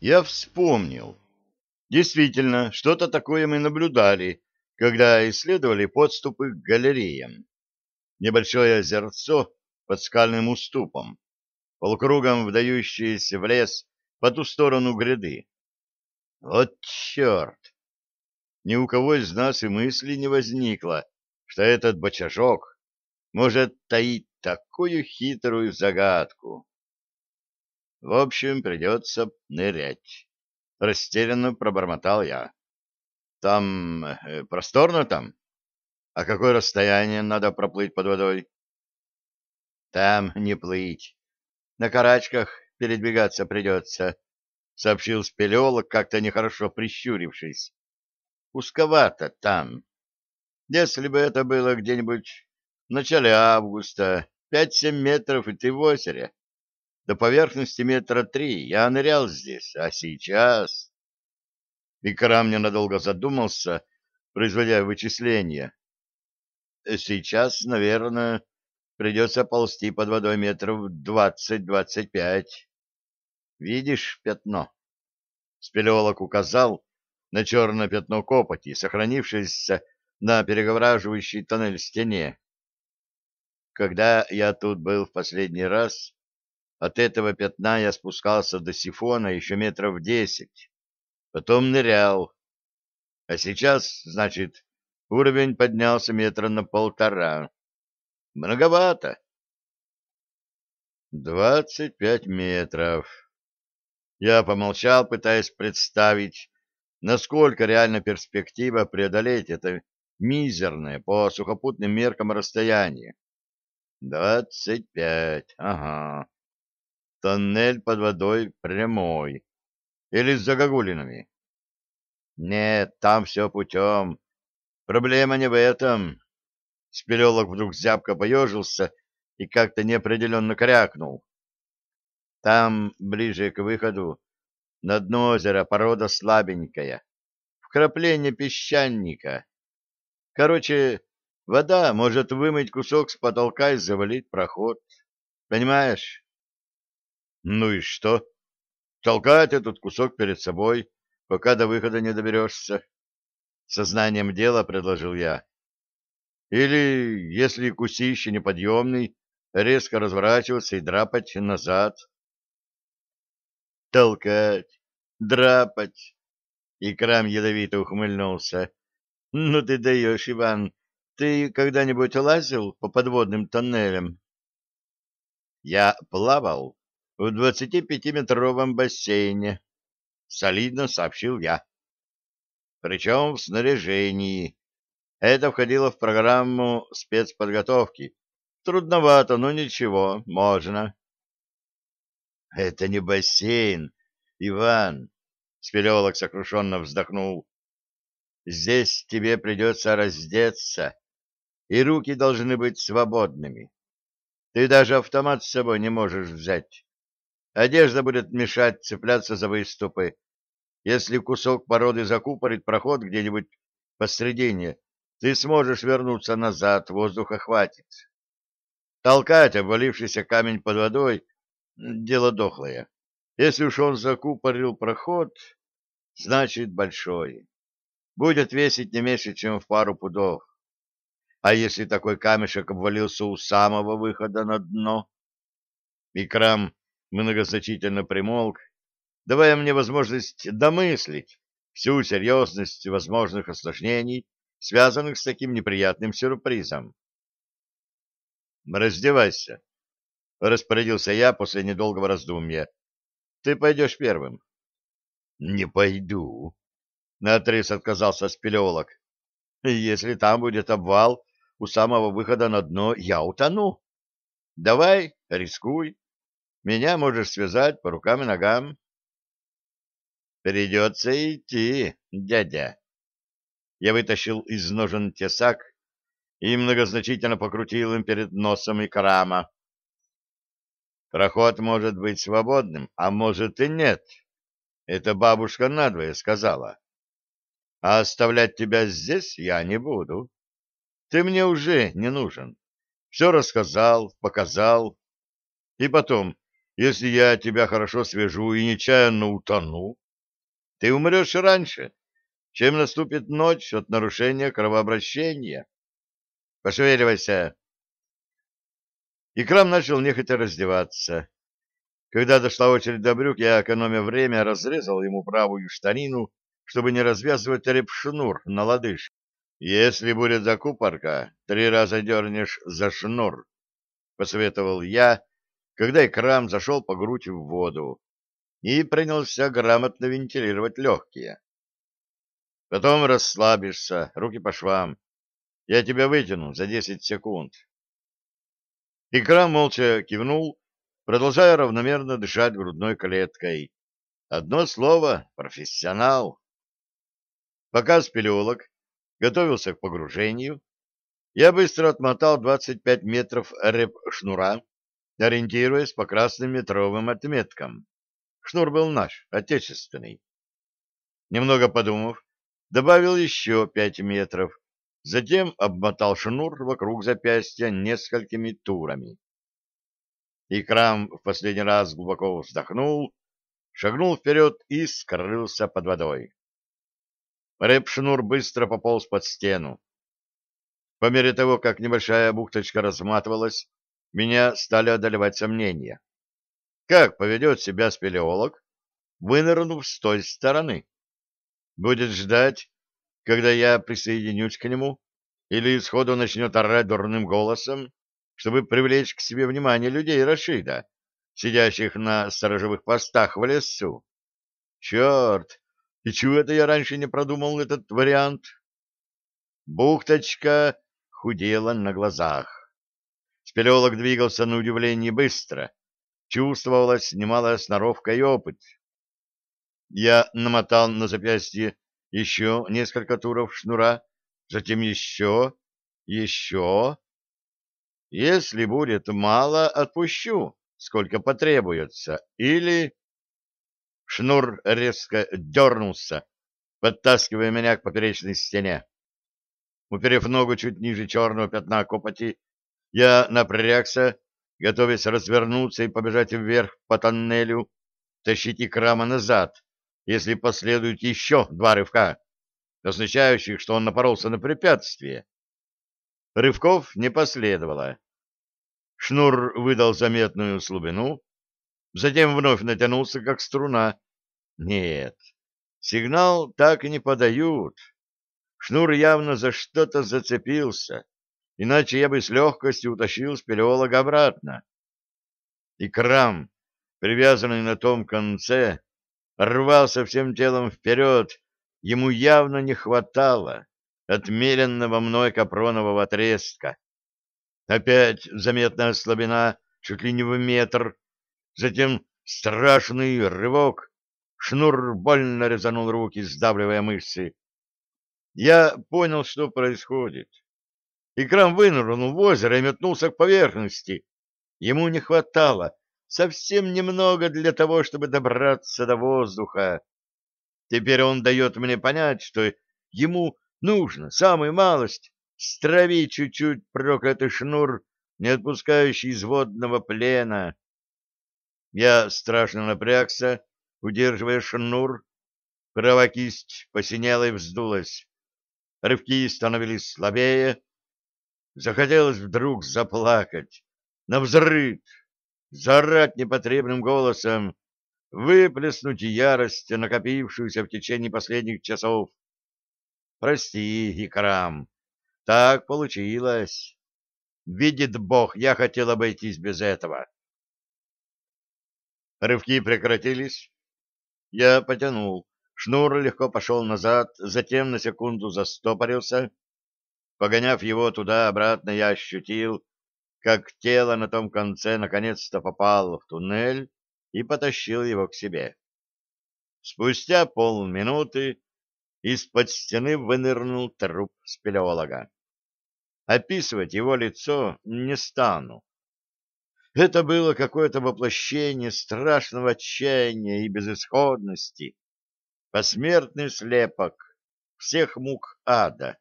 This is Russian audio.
Я вспомнил. Действительно, что-то такое мы наблюдали, когда исследовали подступы к галереям. Небольшое озерцо под скальным уступом, полукругом вдающееся в лес по ту сторону гряды. Вот черт! Ни у кого из нас и мысли не возникло, что этот бочажок может таить такую хитрую загадку. В общем, придется нырять. Растерянно пробормотал я. Там э, просторно там? А какое расстояние надо проплыть под водой? Там не плыть. На карачках передвигаться придется, сообщил спелеолог, как-то нехорошо прищурившись. Узковато там. Если бы это было где-нибудь в начале августа, пять-семь метров, и ты в озере. До поверхности метра три я нырял здесь, а сейчас... Икрам ненадолго задумался, производя вычисления. Сейчас, наверное, придется ползти под водой метров двадцать-двадцать пять. Видишь пятно? Спелеолог указал на черное пятно копоти, сохранившееся на переговраживающей тоннель стене. Когда я тут был в последний раз, от этого пятна я спускался до сифона еще метров десять, потом нырял. А сейчас, значит, уровень поднялся метра на полтора. Многовато. Двадцать пять метров. Я помолчал, пытаясь представить, насколько реальна перспектива преодолеть это мизерное по сухопутным меркам расстояние. Двадцать пять, ага. Тоннель под водой прямой. Или с загогулинами? Нет, там все путем. Проблема не в этом. Спелелок вдруг зябко поежился и как-то неопределенно крякнул. Там, ближе к выходу, на дно озера порода слабенькая, вкрапление песчаника. Короче, вода может вымыть кусок с потолка и завалить проход. Понимаешь? Ну и что? Толкать этот кусок перед собой, пока до выхода не доберешься. Сознанием дела предложил я. Или, если кусище неподъемный, резко разворачиваться и драпать назад. Толкать, драпать. Икрам ядовито ухмыльнулся. Ну ты даешь, Иван. Ты когда-нибудь лазил по подводным тоннелям? Я плавал в двадцатипятиметровом бассейне, солидно сообщил я. Причем в снаряжении. Это входило в программу спецподготовки. Трудновато, но ничего, можно. Это не бассейн, Иван. Спелеолог сокрушенно вздохнул. Здесь тебе придется раздеться, и руки должны быть свободными. Ты даже автомат с собой не можешь взять. Одежда будет мешать цепляться за выступы. Если кусок породы закупорит проход где-нибудь посредине, ты сможешь вернуться назад, воздуха хватит. Толкать обвалившийся камень под водой — дело дохлое. Если уж он закупорил проход, значит большой. Будет весить не меньше, чем в пару пудов. А если такой камешек обвалился у самого выхода на дно? Икрам многозначительно примолк, давая мне возможность домыслить всю серьезность возможных осложнений, связанных с таким неприятным сюрпризом. «Раздевайся», — распорядился я после недолгого раздумья. «Ты пойдешь первым». «Не пойду», — наотрез отказался спелеолог. «Если там будет обвал у самого выхода на дно, я утону. Давай, рискуй, меня можешь связать по рукам и ногам. Придется идти, дядя. Я вытащил из ножен тесак и многозначительно покрутил им перед носом и крама. Проход может быть свободным, а может и нет. Это бабушка надвое сказала. А оставлять тебя здесь я не буду. Ты мне уже не нужен. Все рассказал, показал. И потом, если я тебя хорошо свяжу и нечаянно утону, ты умрешь раньше, чем наступит ночь от нарушения кровообращения. Пошевеливайся. Икрам начал нехотя раздеваться. Когда дошла очередь до брюк, я, экономя время, разрезал ему правую штанину, чтобы не развязывать репшнур на лодыжке. Если будет закупорка, три раза дернешь за шнур, — посоветовал я, когда Икрам зашел по грудь в воду и принялся грамотно вентилировать легкие. Потом расслабишься, руки по швам. Я тебя вытяну за десять секунд. Икрам молча кивнул, продолжая равномерно дышать грудной клеткой. Одно слово — профессионал. Пока спелеолог готовился к погружению, я быстро отмотал 25 метров реп-шнура, ориентируясь по красным метровым отметкам. Шнур был наш, отечественный. Немного подумав, добавил еще 5 метров, затем обмотал шнур вокруг запястья несколькими турами. Икрам в последний раз глубоко вздохнул, шагнул вперед и скрылся под водой. Рэп-шнур быстро пополз под стену. По мере того, как небольшая бухточка разматывалась, меня стали одолевать сомнения. Как поведет себя спелеолог, вынырнув с той стороны? Будет ждать, когда я присоединюсь к нему, или сходу начнет орать дурным голосом, чтобы привлечь к себе внимание людей Рашида, сидящих на сторожевых постах в лесу. Черт, и чего это я раньше не продумал этот вариант? Бухточка худела на глазах. Спелеолог двигался на удивление быстро. Чувствовалась немалая сноровка и опыт. Я намотал на запястье еще несколько туров шнура, затем еще, еще. Если будет мало, отпущу, сколько потребуется, или... Шнур резко дернулся, подтаскивая меня к поперечной стене. Уперев ногу чуть ниже черного пятна копоти, я напрягся, готовясь развернуться и побежать вверх по тоннелю, тащить икрама назад, если последуют еще два рывка, означающих, что он напоролся на препятствие. Рывков не последовало. Шнур выдал заметную слабину, затем вновь натянулся, как струна. Нет, сигнал так и не подают. Шнур явно за что-то зацепился, иначе я бы с легкостью утащил спелеолога обратно. И крам, привязанный на том конце, рвался всем телом вперед, ему явно не хватало отмеренного мной капронового отрезка. Опять заметная слабина, чуть ли не в метр, затем страшный рывок, шнур больно резанул руки, сдавливая мышцы. Я понял, что происходит. Икрам вынырнул в озеро и метнулся к поверхности. Ему не хватало совсем немного для того, чтобы добраться до воздуха. Теперь он дает мне понять, что ему нужно, самую малость, стравить чуть-чуть проклятый шнур, не отпускающий из водного плена. Я страшно напрягся, удерживая шнур. Правая кисть посинела и вздулась. Рывки становились слабее. Захотелось вдруг заплакать, навзрыд, заорать непотребным голосом, выплеснуть ярость, накопившуюся в течение последних часов. Прости, Икрам, так получилось. Видит Бог, я хотел обойтись без этого. Рывки прекратились. Я потянул. Шнур легко пошел назад, затем на секунду застопорился. Погоняв его туда-обратно, я ощутил, как тело на том конце наконец-то попало в туннель и потащил его к себе. Спустя полминуты из-под стены вынырнул труп спелеолога. Описывать его лицо не стану. Это было какое-то воплощение страшного отчаяния и безысходности, посмертный слепок всех мук ада.